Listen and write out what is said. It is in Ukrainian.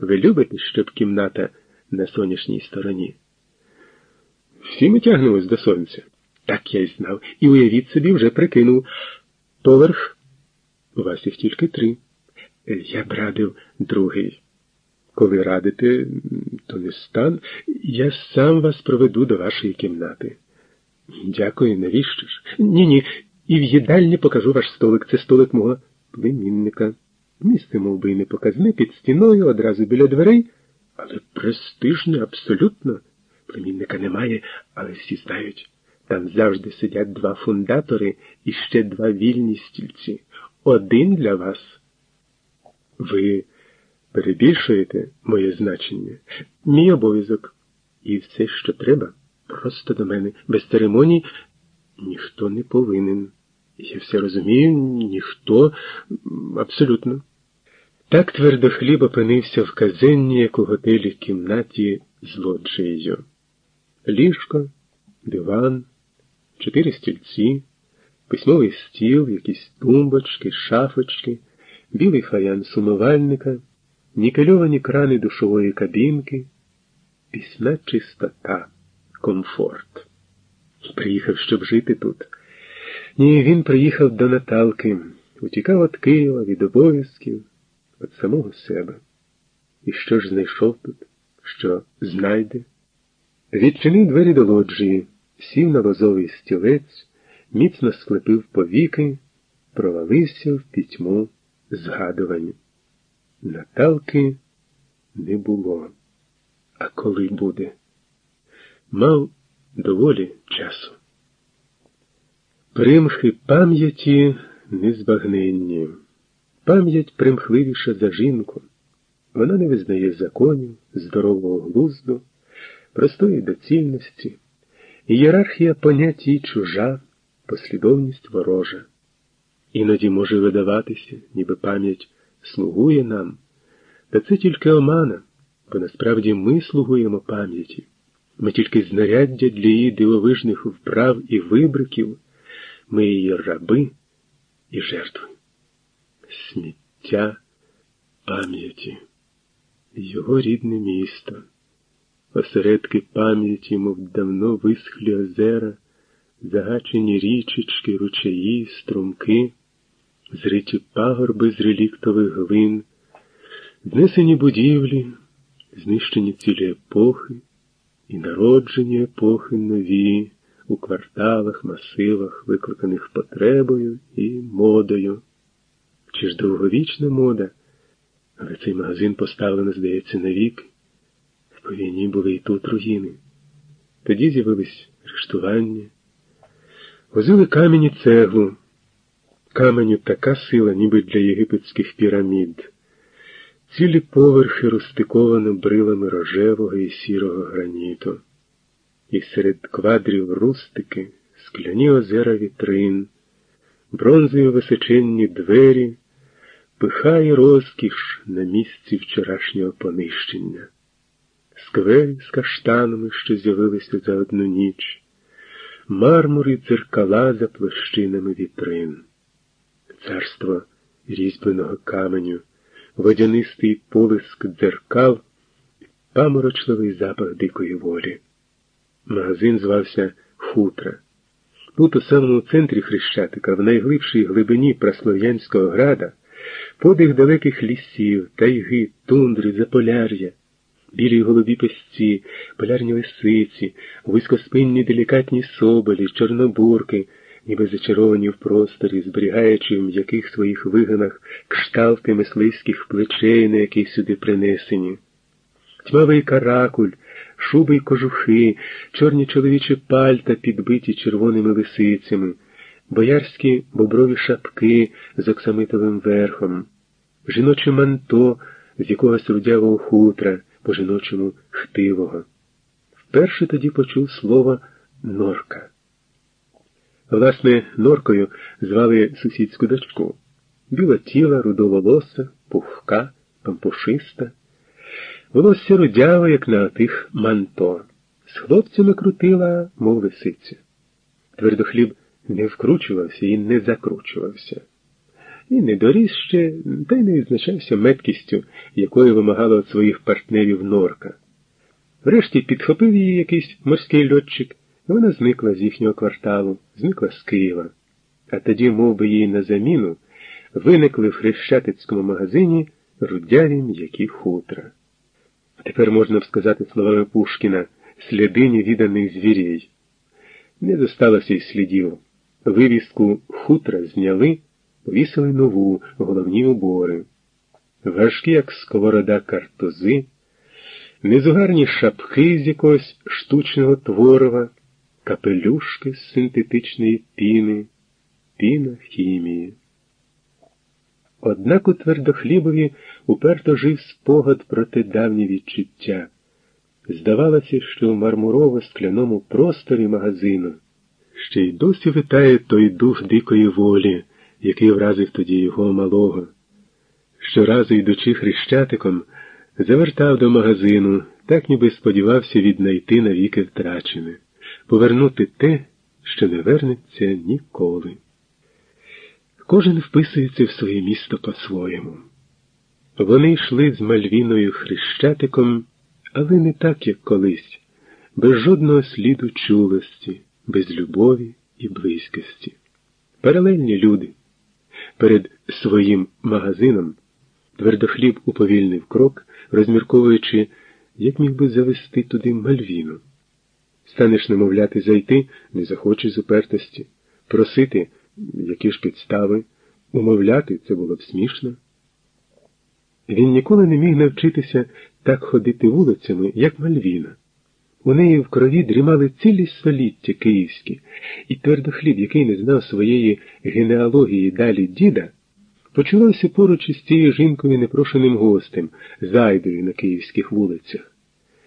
Ви любите, щоб кімната на сонячній стороні? Всі ми тягнемось до сонця. Так я й знав. І уявіть собі, вже прикинув. Поверх. У вас їх тільки три. Я б радив другий. Коли радите, то не стан. Я сам вас проведу до вашої кімнати. Дякую, навіщо ж? Ні, ні. І в їдальні покажу ваш столик. Це столик мого племінника. Місце, мов би, і не показне, під стіною, одразу біля дверей, але престижне, абсолютно. Племінника немає, але всі знають. Там завжди сидять два фундатори і ще два вільні стільці. Один для вас. Ви перебільшуєте моє значення, мій обов'язок. І все, що треба, просто до мене. Без церемоній ніхто не повинен. Я все розумію, ніхто абсолютно. Так твердо хліб опинився в казенні, як у готелі кімнаті з лоджією. Ліжко, диван, чотири стільці, письмовий стіл, якісь тумбочки, шафочки, білий фаянс умивальника, нікельовані крани душової кабінки, пісна чистота, комфорт. Приїхав, щоб жити тут. Ні, він приїхав до Наталки, утікав від Києва, від обов'язків, від самого себе. І що ж знайшов тут, що знайде? Відчинив двері до лоджії, сів на лозовий стілець, міцно склепив повіки, провалився в пітьму згадувань. Наталки не було. А коли буде? Мав доволі часу. Примхи пам'яті незбагненні. Пам'ять примхливіша за жінку. Вона не визнає законів, здорового глузду, простої доцільності, ієрархія понять їй чужа, послідовність ворожа. Іноді може видаватися, ніби пам'ять слугує нам, та це тільки омана, бо насправді ми слугуємо пам'яті. Ми тільки знаряддя для її дивовижних вправ і вибриків, ми її раби і жертви. Сміття пам'яті, його рідне місто, осередки пам'яті, мов давно висхлі озера, загачені річечки, ручаї, струмки, зриті пагорби з реліктових глин, знесені будівлі, знищені цілі епохи і народжені епохи нові у кварталах, масивах, викликаних потребою і модою. Чи ж довговічна мода? Але цей магазин поставлено, здається, навік. По війні були і тут руїни. Тоді з'явились рештування. Возили камінь і цеглу. Каменю така сила, ніби для єгипетських пірамід. Цілі поверхи розстиковано брилами рожевого і сірого граніту, і серед квадрів рустики, скляні озера вітрин, бронзові височенні двері, пихає розкіш на місці вчорашнього понищення, сквері з каштанами, що з'явилися за одну ніч, мармури дзеркала за площинами вітрин, царство різьбленого каменю водянистий полиск дзеркал, паморочливий запах дикої волі. Магазин звався Хутра. Тут у самому центрі Хрещатика, в найглибшій глибині праслов'янського града, подих далеких лісів, тайги, тундри, заполяр'я, білі голубі песці, полярні лисиці, вузькоспинні делікатні соболі, чорнобурки ніби зачаровані в просторі, зберігаючи в м'яких своїх вигинах кшталти мисливських плечей, на які сюди принесені. Тьмавий каракуль, шуби й кожухи, чорні чоловічі пальта, підбиті червоними лисицями, боярські боброві шапки з оксамитовим верхом, жіноче манто з якогось рудявого хутра, по жіночому хтивого. Вперше тоді почув слово норка. Власне, норкою звали сусідську дочку. Біла тіла, рудоволоса, пухка, пампушиста. Волосся рудяве, як на тих манто. З хлопцями крутила, мов лисиця. Твердохліб не вкручувався і не закручувався. і не доріс ще, та й не відзначався меткістю, якої вимагала від своїх партнерів норка. Врешті підхопив її якийсь морський льотчик, і вона зникла з їхнього кварталу, зникла з Києва. А тоді, мов би, їй на заміну, виникли в хрещатицькому магазині рудяві м'які хутра. А тепер можна б сказати словами Пушкіна сліди невіданих звірей. Не зосталося й слідів. Вивіску хутра зняли, повісили нову головні убори. Важкі, як сковорода картузи, незугарні шапки з якогось штучного творова, капелюшки з синтетичної піни, піна хімії. Однак у твердохлібові уперто жив спогад про те давнє відчуття. Здавалося, що в мармурово скляному просторі магазину ще й досі витає той дух дикої волі, який вразив тоді його малого. Щоразу, йдучи хрещатиком, завертав до магазину, так ніби сподівався віднайти навіки втрачене, повернути те, що не вернеться ніколи. Кожен вписується в своє місто по-своєму. Вони йшли з Мальвіною хрещатиком, але не так, як колись, без жодного сліду чулості, без любові і близькості. Паралельні люди. Перед своїм магазином твердохліб уповільнив крок, розмірковуючи, як міг би завести туди Мальвіну. Станеш намовляти зайти, не захочеш з упертості, просити які ж підстави, умовляти це було б смішно. Він ніколи не міг навчитися так ходити вулицями, як Мальвіна. У неї в крові дрімали цілі століття київські, і твердохліб, який не знав своєї генеалогії далі діда, почувався поруч із цією жінкою непрошеним гостем, зайдою на київських вулицях.